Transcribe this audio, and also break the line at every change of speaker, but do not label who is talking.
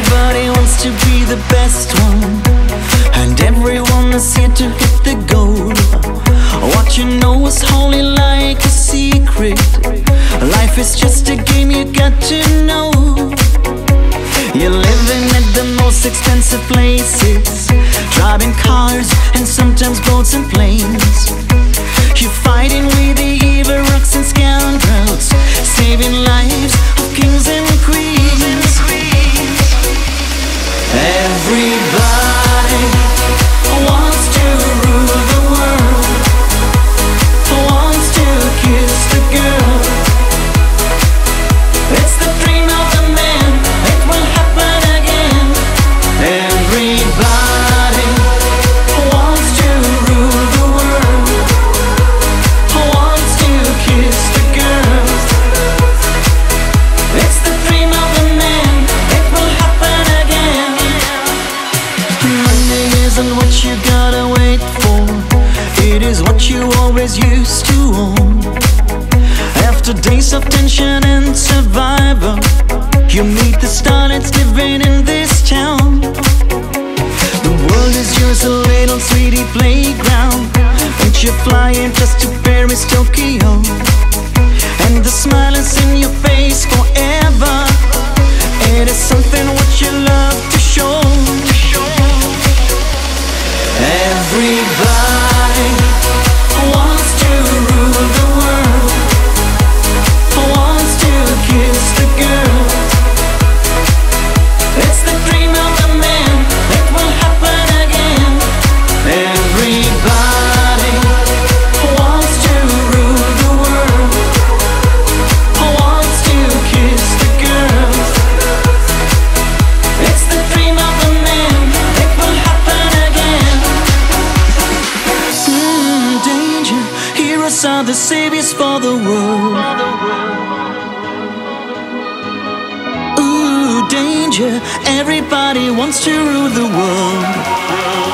Everybody wants to be the best one, and everyone is here to hit the goal. What you know is holy like a secret. Life is just a game you got to know. You're living at the most expensive places, always used to own. After days of tension and survival, you meet the star that's living in this town. The world is yours, a little sweetie playground. And you're flying just to Paris, Tokyo. And the smile is heroes are the saviors for the world. Ooh, danger, everybody wants to rule the world.